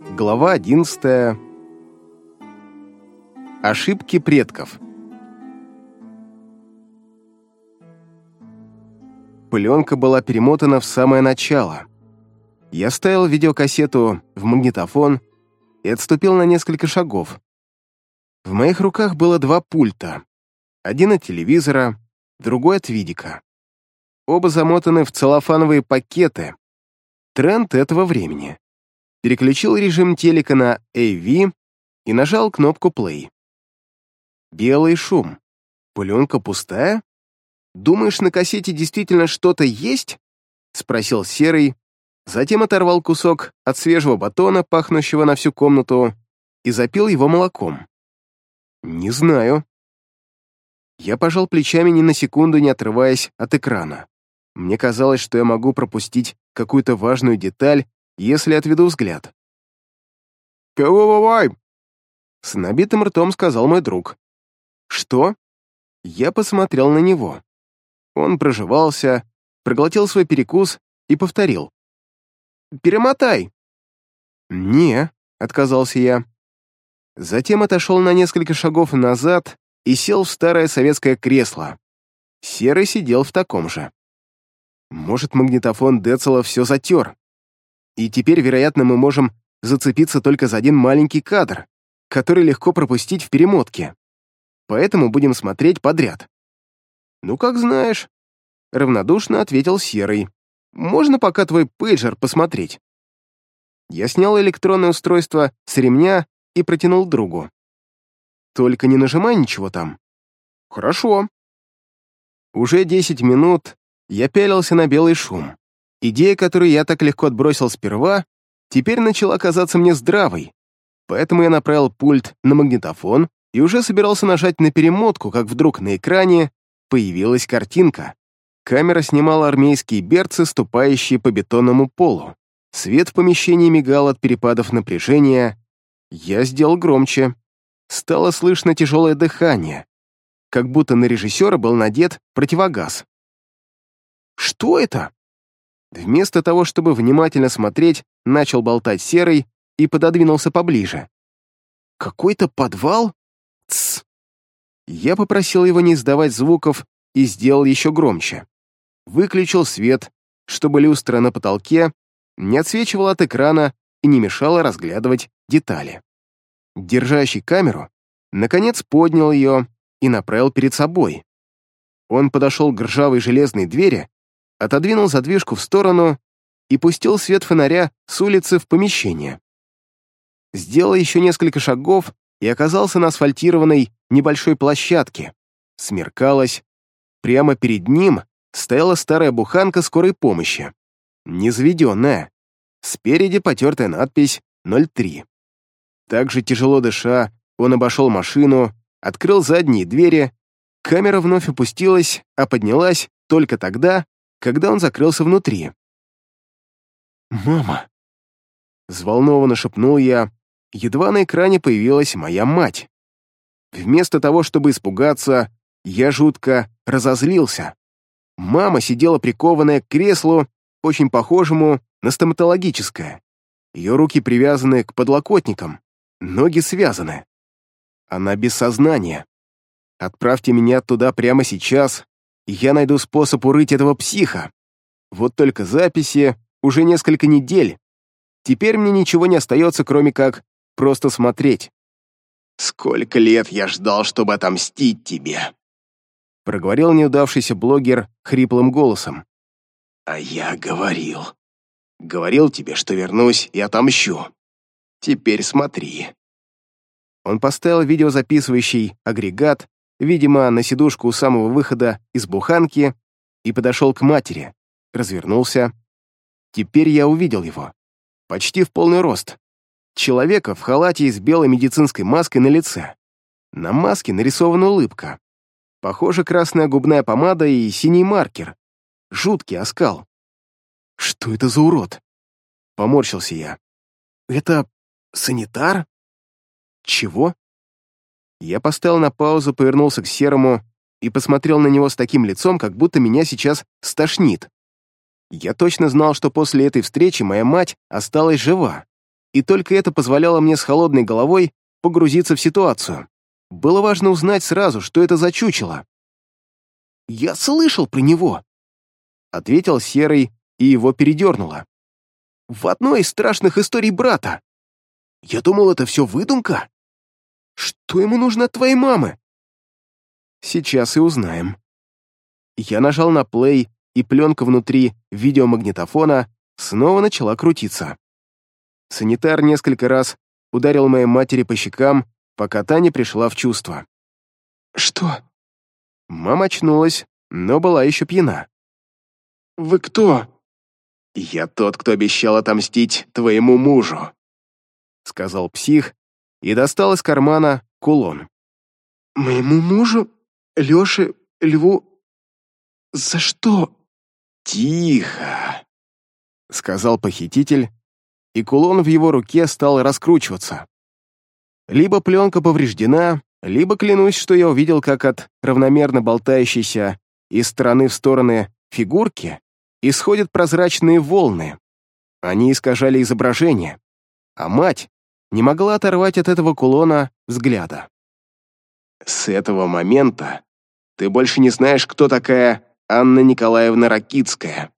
Глава 11. Ошибки предков. Пленка была перемотана в самое начало. Я ставил видеокассету в магнитофон и отступил на несколько шагов. В моих руках было два пульта. Один от телевизора, другой от видика. Оба замотаны в целлофановые пакеты. Тренд этого времени. Переключил режим телека на AV и нажал кнопку play. Белый шум. Пленка пустая? Думаешь, на кассете действительно что-то есть? Спросил Серый, затем оторвал кусок от свежего батона, пахнущего на всю комнату, и запил его молоком. «Не знаю». Я пожал плечами ни на секунду, не отрываясь от экрана. Мне казалось, что я могу пропустить какую-то важную деталь, если отведу взгляд. «Кого бывай?» С набитым ртом сказал мой друг. «Что?» Я посмотрел на него. Он проживался, проглотил свой перекус и повторил. «Перемотай!» «Не», — отказался я. Затем отошел на несколько шагов назад и сел в старое советское кресло. Серый сидел в таком же. Может, магнитофон Децела все затер. И теперь, вероятно, мы можем зацепиться только за один маленький кадр, который легко пропустить в перемотке. Поэтому будем смотреть подряд. «Ну, как знаешь», — равнодушно ответил Серый. «Можно пока твой пейджер посмотреть?» Я снял электронное устройство с ремня и протянул другу. «Только не нажимай ничего там». «Хорошо». Уже десять минут я пялился на белый шум. Идея, которую я так легко отбросил сперва, теперь начала казаться мне здравой, поэтому я направил пульт на магнитофон и уже собирался нажать на перемотку, как вдруг на экране появилась картинка. Камера снимала армейские берцы, ступающие по бетонному полу. Свет в помещении мигал от перепадов напряжения. Я сделал громче. Стало слышно тяжелое дыхание, как будто на режиссера был надет противогаз. «Что это?» Вместо того, чтобы внимательно смотреть, начал болтать серый и пододвинулся поближе. «Какой-то подвал? Тсс!» Я попросил его не издавать звуков и сделал еще громче. Выключил свет, чтобы люстра на потолке не отсвечивала от экрана и не мешала разглядывать детали. Держащий камеру, наконец поднял ее и направил перед собой. Он подошел к ржавой железной двери, отодвинул задвижку в сторону и пустил свет фонаря с улицы в помещение. Сделал еще несколько шагов и оказался на асфальтированной небольшой площадке. Смеркалось. Прямо перед ним стояла старая буханка скорой помощи. Незаведенная. Спереди потертая надпись 03. Также тяжело дыша, он обошел машину, открыл задние двери, камера вновь опустилась, а поднялась только тогда, когда он закрылся внутри. «Мама!» Взволнованно шепнул я, едва на экране появилась моя мать. Вместо того, чтобы испугаться, я жутко разозлился. Мама сидела прикованная к креслу, очень похожему на стоматологическое. Ее руки привязаны к подлокотникам, ноги связаны. Она без сознания. Отправьте меня туда прямо сейчас, и я найду способ урыть этого психа. Вот только записи уже несколько недель. Теперь мне ничего не остается, кроме как просто смотреть. «Сколько лет я ждал, чтобы отомстить тебе!» Проговорил неудавшийся блогер хриплым голосом. «А я говорил. Говорил тебе, что вернусь и отомщу. Теперь смотри». Он поставил видеозаписывающий агрегат видимо, на сидушку у самого выхода из буханки, и подошел к матери, развернулся. Теперь я увидел его. Почти в полный рост. Человека в халате и с белой медицинской маской на лице. На маске нарисована улыбка. Похоже, красная губная помада и синий маркер. Жуткий оскал. Что это за урод? Поморщился я. Это санитар? Чего? Я поставил на паузу, повернулся к Серому и посмотрел на него с таким лицом, как будто меня сейчас стошнит. Я точно знал, что после этой встречи моя мать осталась жива. и только это позволяло мне с холодной головой погрузиться в ситуацию. Было важно узнать сразу, что это за чучело. «Я слышал про него», — ответил Серый, и его передернуло. «В одной из страшных историй брата. Я думал, это все выдумка. Что ему нужно от твоей мамы?» «Сейчас и узнаем». Я нажал на плей, и пленка внутри видеомагнитофона снова начала крутиться. Санитар несколько раз ударил моей матери по щекам, пока та не пришла в чувство. «Что?» Мама очнулась, но была еще пьяна. «Вы кто?» «Я тот, кто обещал отомстить твоему мужу», — сказал псих и достал из кармана кулон. «Моему мужу? Лёше? Льву? За что?» «Тихо!» — сказал похититель, и кулон в его руке стал раскручиваться. Либо пленка повреждена, либо клянусь, что я увидел, как от равномерно болтающейся из стороны в стороны фигурки исходят прозрачные волны. Они искажали изображение, а мать не могла оторвать от этого кулона взгляда. «С этого момента ты больше не знаешь, кто такая Анна Николаевна Ракицкая.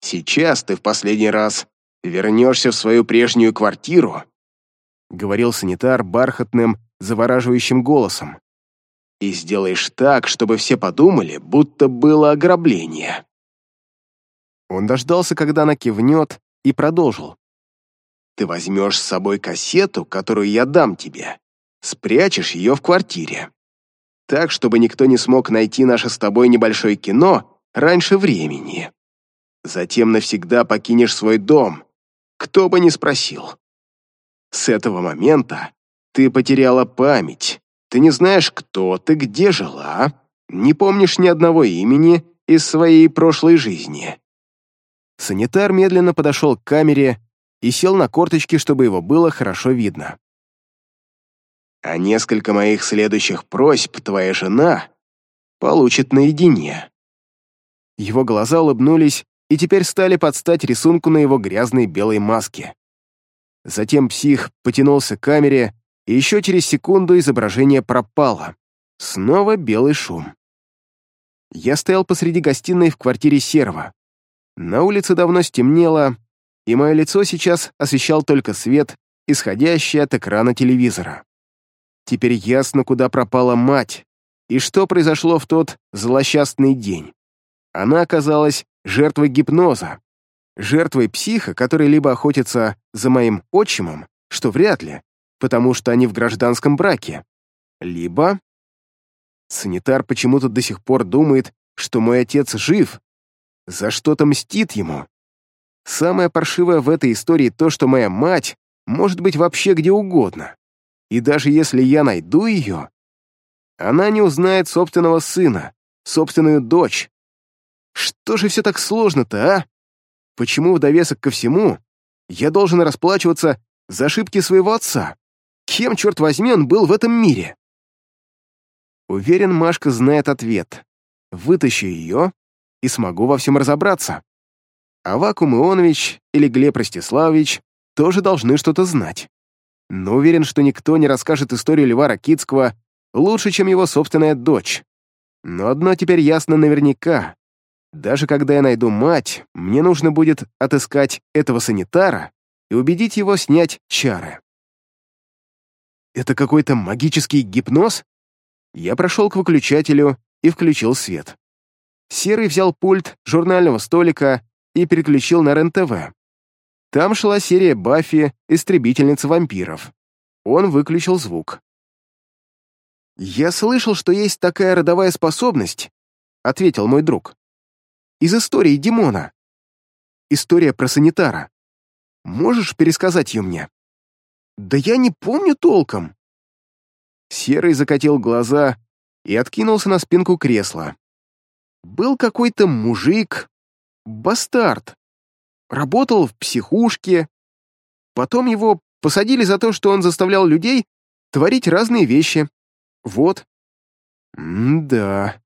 Сейчас ты в последний раз вернешься в свою прежнюю квартиру», говорил санитар бархатным, завораживающим голосом. «И сделаешь так, чтобы все подумали, будто было ограбление». Он дождался, когда она кивнет, и продолжил. «Ты возьмешь с собой кассету, которую я дам тебе, спрячешь ее в квартире так, чтобы никто не смог найти наше с тобой небольшое кино раньше времени. Затем навсегда покинешь свой дом, кто бы ни спросил. С этого момента ты потеряла память, ты не знаешь, кто ты, где жила, не помнишь ни одного имени из своей прошлой жизни. Санитар медленно подошел к камере и сел на корточки, чтобы его было хорошо видно а несколько моих следующих просьб твоя жена получит наедине». Его глаза улыбнулись и теперь стали под стать рисунку на его грязной белой маске. Затем псих потянулся к камере, и еще через секунду изображение пропало. Снова белый шум. Я стоял посреди гостиной в квартире Серва. На улице давно стемнело, и мое лицо сейчас освещал только свет, исходящий от экрана телевизора. Теперь ясно, куда пропала мать, и что произошло в тот злосчастный день. Она оказалась жертвой гипноза, жертвой психа, который либо охотится за моим отчимом, что вряд ли, потому что они в гражданском браке, либо... Санитар почему-то до сих пор думает, что мой отец жив, за что-то мстит ему. Самое паршивое в этой истории то, что моя мать может быть вообще где угодно. И даже если я найду ее, она не узнает собственного сына, собственную дочь. Что же все так сложно-то, а? Почему в довесок ко всему я должен расплачиваться за ошибки своего отца? Кем, черт возьми, он был в этом мире? Уверен, Машка знает ответ. Вытащу ее и смогу во всем разобраться. А Вакуум Ионович или Глеб Ростиславович тоже должны что-то знать но уверен, что никто не расскажет историю Льва Ракитского лучше, чем его собственная дочь. Но одно теперь ясно наверняка. Даже когда я найду мать, мне нужно будет отыскать этого санитара и убедить его снять чары. Это какой-то магический гипноз? Я прошел к выключателю и включил свет. Серый взял пульт журнального столика и переключил на РЕН-ТВ. Там шла серия Баффи «Истребительница вампиров». Он выключил звук. «Я слышал, что есть такая родовая способность», — ответил мой друг. «Из истории Димона. История про санитара. Можешь пересказать ее мне?» «Да я не помню толком». Серый закатил глаза и откинулся на спинку кресла. Был какой-то мужик, бастард, работал в психушке. Потом его посадили за то, что он заставлял людей творить разные вещи. Вот. М-да.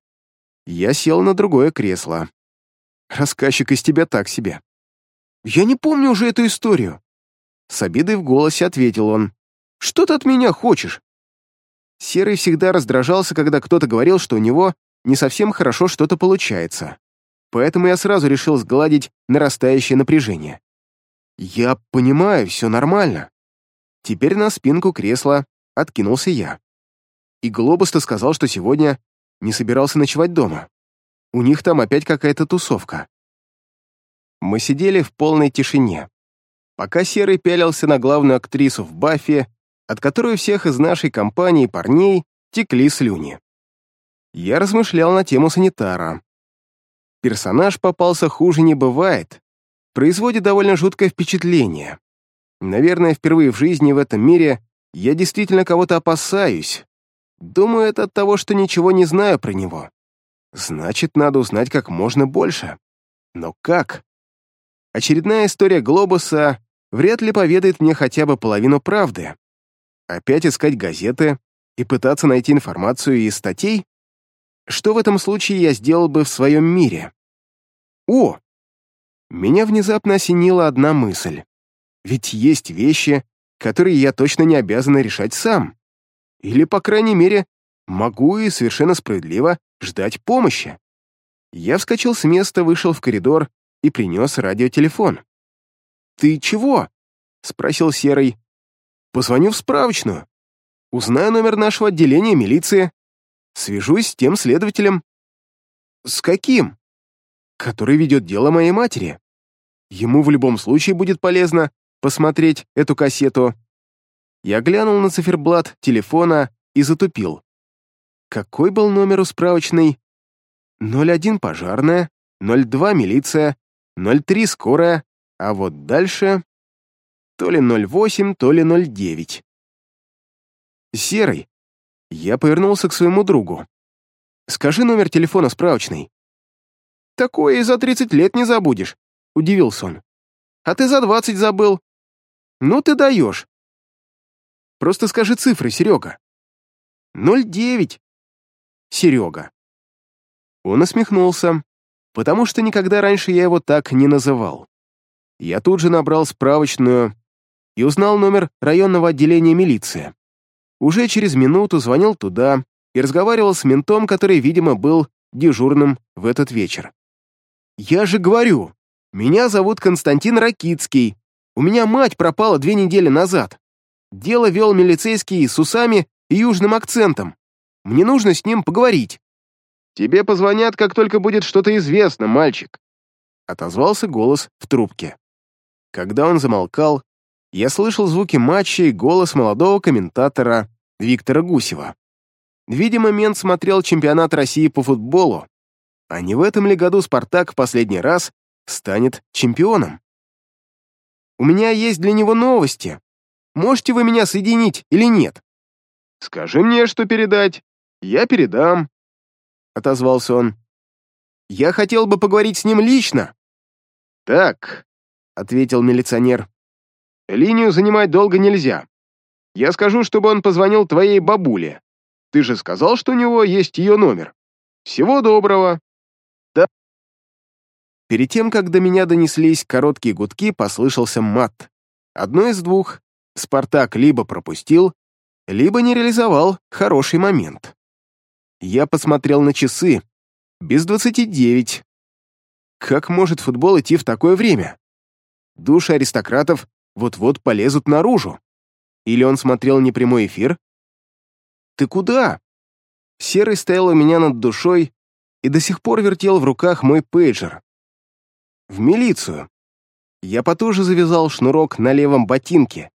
Я сел на другое кресло. Рассказчик из тебя так себе. Я не помню уже эту историю. С обидой в голосе ответил он. «Что ты от меня хочешь?» Серый всегда раздражался, когда кто-то говорил, что у него не совсем хорошо что-то получается. Поэтому я сразу решил сгладить нарастающее напряжение. «Я понимаю, все нормально». Теперь на спинку кресла откинулся я. И Глобус-то сказал, что сегодня не собирался ночевать дома. У них там опять какая-то тусовка. Мы сидели в полной тишине. Пока Серый пялился на главную актрису в Баффе, от которой у всех из нашей компании парней текли слюни. Я размышлял на тему санитара. Персонаж попался хуже не бывает, производит довольно жуткое впечатление. Наверное, впервые в жизни в этом мире я действительно кого-то опасаюсь. Думаю, это от того, что ничего не знаю про него. Значит, надо узнать как можно больше. Но как? Очередная история Глобуса вряд ли поведает мне хотя бы половину правды. Опять искать газеты и пытаться найти информацию из статей? Что в этом случае я сделал бы в своем мире? О! Меня внезапно осенила одна мысль. Ведь есть вещи, которые я точно не обязан решать сам. Или, по крайней мере, могу и совершенно справедливо ждать помощи. Я вскочил с места, вышел в коридор и принес радиотелефон. «Ты чего?» — спросил Серый. «Позвоню в справочную. Узнаю номер нашего отделения милиции. Свяжусь с тем следователем». «С каким?» «Который ведет дело моей матери. Ему в любом случае будет полезно посмотреть эту кассету». Я глянул на циферблат телефона и затупил. Какой был номер у справочной? 01 пожарная, 02 милиция, 03 скорая, а вот дальше то ли 08, то ли 09. Серый. Я повернулся к своему другу. Скажи номер телефона справочной. Такое и за 30 лет не забудешь, удивился он. А ты за 20 забыл. Ну ты даешь. Просто скажи цифры, Серега. 09. Серега. Он усмехнулся, потому что никогда раньше я его так не называл. Я тут же набрал справочную и узнал номер районного отделения милиции. Уже через минуту звонил туда и разговаривал с ментом, который, видимо, был дежурным в этот вечер. «Я же говорю, меня зовут Константин Ракицкий. У меня мать пропала две недели назад. Дело вел милицейский с усами и южным акцентом. Мне нужно с ним поговорить». «Тебе позвонят, как только будет что-то известно, мальчик», — отозвался голос в трубке. Когда он замолкал, я слышал звуки матча и голос молодого комментатора Виктора Гусева. Видимо, мент смотрел чемпионат России по футболу, а не в этом ли году «Спартак» в последний раз станет чемпионом? У меня есть для него новости. Можете вы меня соединить или нет? Скажи мне, что передать. Я передам отозвался он. «Я хотел бы поговорить с ним лично». «Так», — ответил милиционер, — «линию занимать долго нельзя. Я скажу, чтобы он позвонил твоей бабуле. Ты же сказал, что у него есть ее номер. Всего доброго». «Да». Перед тем, как до меня донеслись короткие гудки, послышался мат. Одно из двух. Спартак либо пропустил, либо не реализовал хороший момент. Я посмотрел на часы. Без двадцати девять. Как может футбол идти в такое время? Души аристократов вот-вот полезут наружу. Или он смотрел не прямой эфир? «Ты куда?» Серый стоял у меня над душой и до сих пор вертел в руках мой пейджер. «В милицию». Я потуже завязал шнурок на левом ботинке.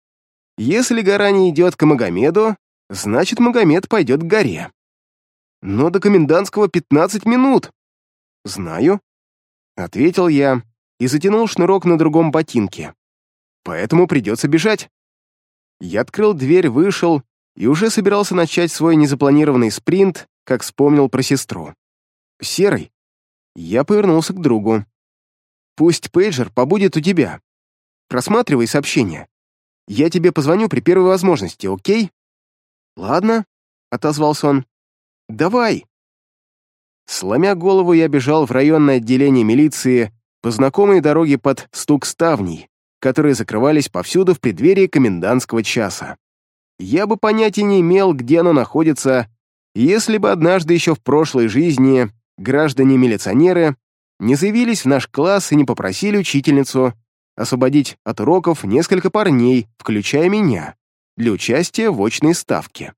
Если гора не идет к Магомеду, значит, Магомед пойдет к горе но до комендантского 15 минут». «Знаю», — ответил я и затянул шнурок на другом ботинке. «Поэтому придется бежать». Я открыл дверь, вышел и уже собирался начать свой незапланированный спринт, как вспомнил про сестру. «Серый». Я повернулся к другу. «Пусть пейджер побудет у тебя. Просматривай сообщение. Я тебе позвоню при первой возможности, окей?» «Ладно», — отозвался он. Давай!» Сломя голову, я бежал в районное отделение милиции по знакомой дороге под стук ставней, которые закрывались повсюду в преддверии комендантского часа. Я бы понятия не имел, где оно находится, если бы однажды еще в прошлой жизни граждане-милиционеры не заявились в наш класс и не попросили учительницу освободить от уроков несколько парней, включая меня, для участия в очной ставке.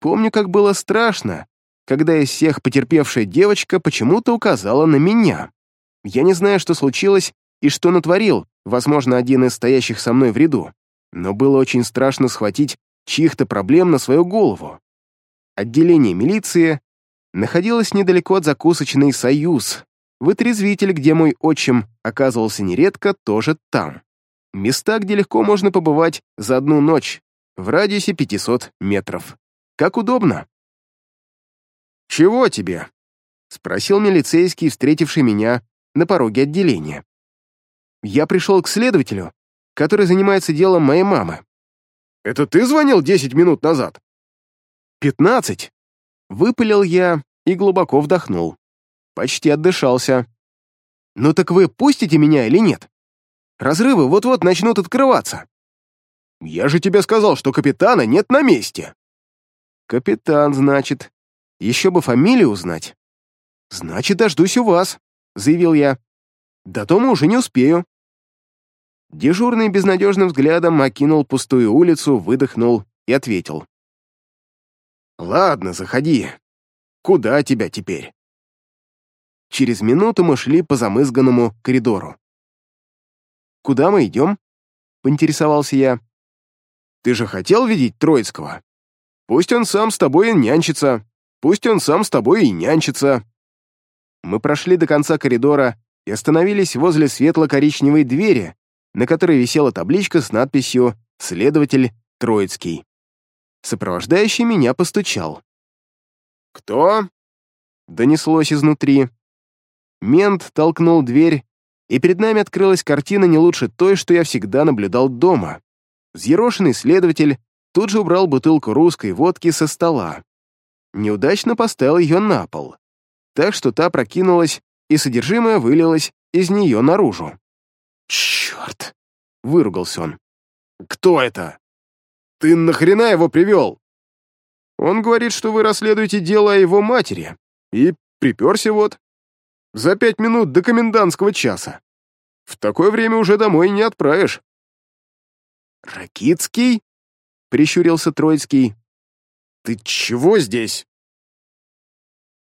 Помню, как было страшно, когда из всех потерпевшая девочка почему-то указала на меня. Я не знаю, что случилось и что натворил, возможно, один из стоящих со мной в ряду, но было очень страшно схватить чьих-то проблем на свою голову. Отделение милиции находилось недалеко от закусочной «Союз». Вытрезвитель, где мой отчим оказывался нередко, тоже там. Места, где легко можно побывать за одну ночь, в радиусе 500 метров. Как удобно. «Чего тебе?» — спросил милицейский, встретивший меня на пороге отделения. «Я пришел к следователю, который занимается делом моей мамы». «Это ты звонил 10 минут назад?» «Пятнадцать!» — выпалил я и глубоко вдохнул. Почти отдышался. «Ну так вы пустите меня или нет? Разрывы вот-вот начнут открываться». «Я же тебе сказал, что капитана нет на месте!» «Капитан, значит. Еще бы фамилию узнать». «Значит, дождусь у вас», — заявил я. «До дома уже не успею». Дежурный безнадежным взглядом окинул пустую улицу, выдохнул и ответил. «Ладно, заходи. Куда тебя теперь?» Через минуту мы шли по замызганному коридору. «Куда мы идем?» — поинтересовался я. «Ты же хотел видеть Троицкого? Пусть он сам с тобой и нянчится. Пусть он сам с тобой и нянчится». Мы прошли до конца коридора и остановились возле светло-коричневой двери, на которой висела табличка с надписью «Следователь Троицкий». Сопровождающий меня постучал. «Кто?» — донеслось изнутри. Мент толкнул дверь, и перед нами открылась картина не лучше той, что я всегда наблюдал дома. Взъерошенный следователь тут же убрал бутылку русской водки со стола. Неудачно поставил ее на пол, так что та прокинулась, и содержимое вылилось из нее наружу. «Черт!» — выругался он. «Кто это? Ты нахрена его привел?» «Он говорит, что вы расследуете дело о его матери, и приперся вот. За пять минут до комендантского часа. В такое время уже домой не отправишь». «Ракицкий?» — прищурился Троицкий. «Ты чего здесь?»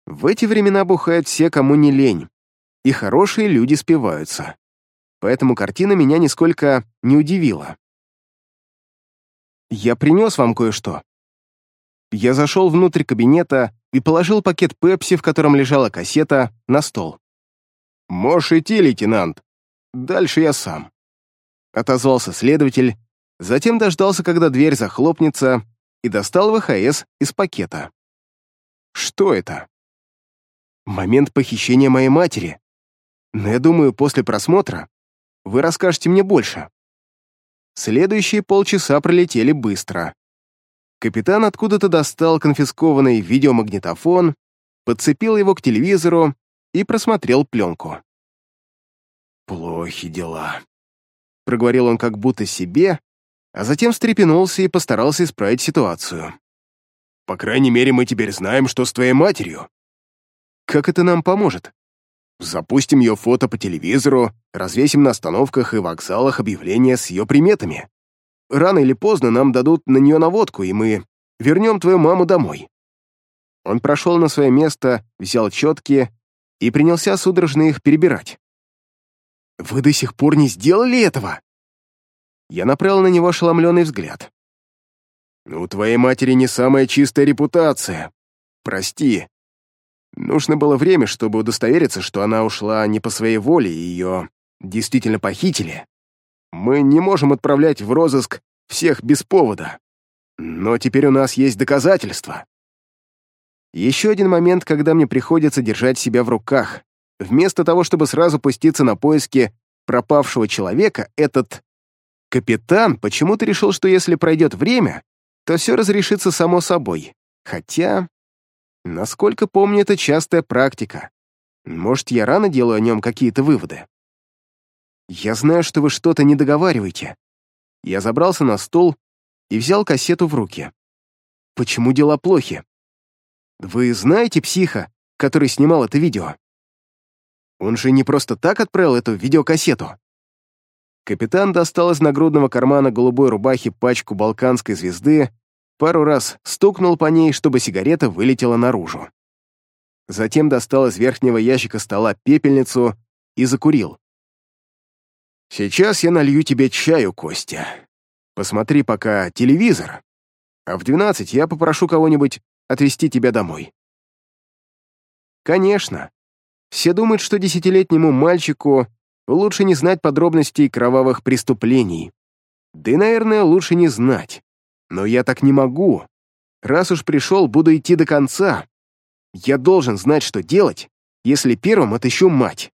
В эти времена бухают все, кому не лень, и хорошие люди спиваются. Поэтому картина меня нисколько не удивила. «Я принес вам кое-что». Я зашел внутрь кабинета и положил пакет пепси, в котором лежала кассета, на стол. «Можешь идти, лейтенант. Дальше я сам», — отозвался следователь, затем дождался, когда дверь захлопнется, и достал ВХС из пакета. «Что это?» «Момент похищения моей матери. Но я думаю, после просмотра вы расскажете мне больше». Следующие полчаса пролетели быстро. Капитан откуда-то достал конфискованный видеомагнитофон, подцепил его к телевизору и просмотрел пленку. «Плохи дела», — проговорил он как будто себе, а затем встрепенулся и постарался исправить ситуацию. «По крайней мере, мы теперь знаем, что с твоей матерью». «Как это нам поможет?» «Запустим ее фото по телевизору, развесим на остановках и вокзалах объявления с ее приметами. Рано или поздно нам дадут на нее наводку, и мы вернем твою маму домой». Он прошел на свое место, взял четки и принялся судорожно их перебирать. «Вы до сих пор не сделали этого?» Я направил на него ошеломленный взгляд. «У твоей матери не самая чистая репутация. Прости. Нужно было время, чтобы удостовериться, что она ушла не по своей воле, и ее действительно похитили. Мы не можем отправлять в розыск всех без повода. Но теперь у нас есть доказательства. Еще один момент, когда мне приходится держать себя в руках. Вместо того, чтобы сразу пуститься на поиски пропавшего человека, этот капитан почему-то решил, что если пройдет время, то все разрешится само собой. Хотя, насколько помню, это частая практика. Может, я рано делаю о нем какие-то выводы. Я знаю, что вы что-то не договариваете. Я забрался на стол и взял кассету в руки. Почему дела плохи? Вы знаете психа, который снимал это видео? Он же не просто так отправил эту видеокассету. Капитан достал из нагрудного кармана голубой рубахи пачку балканской звезды, пару раз стукнул по ней, чтобы сигарета вылетела наружу. Затем достал из верхнего ящика стола пепельницу и закурил. «Сейчас я налью тебе чаю, Костя. Посмотри пока телевизор, а в двенадцать я попрошу кого-нибудь отвезти тебя домой». Конечно. Все думают, что десятилетнему мальчику лучше не знать подробностей кровавых преступлений. Да и, наверное, лучше не знать. Но я так не могу. Раз уж пришел, буду идти до конца. Я должен знать, что делать, если первым отыщу мать.